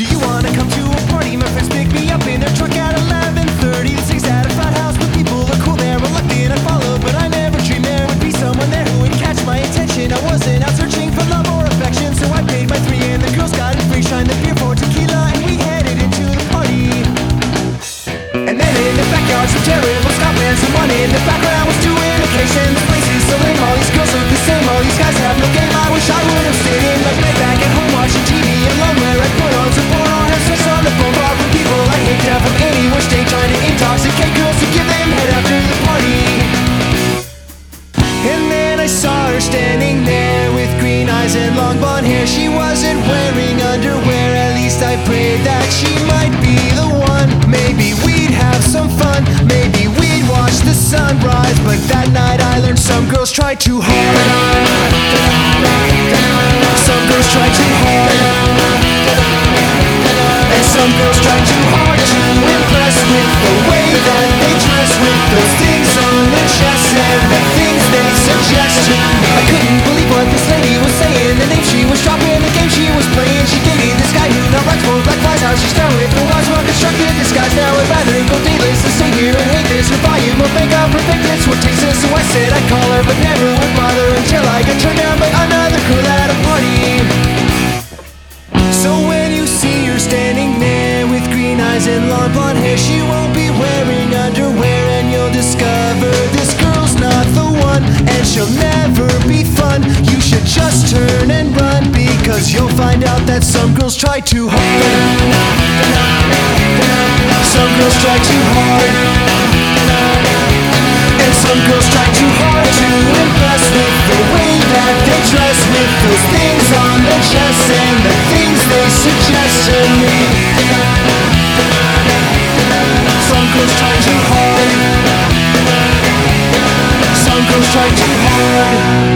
Do you wanna come to a party? My friends pick me up standing there with green eyes and long blonde hair. She wasn't wearing underwear, at least I prayed that she might be the one. Maybe we'd have some fun, maybe we'd watch the sunrise. But that night I learned some girls try too hard. Some girls try too hard. And some girls try too hard to impress with the said I'd call her, but never would bother until I got turned down by another girl at a party. So when you see her standing there with green eyes and long blonde hair, she won't be wearing underwear, and you'll discover this girl's not the one, and she'll never be fun. You should just turn and run because you'll find out that some girls try too hard. Some girls try too hard. And some girls try things on their chest and the things they suggest to me. Some girls try too hard. Some girls try too hard.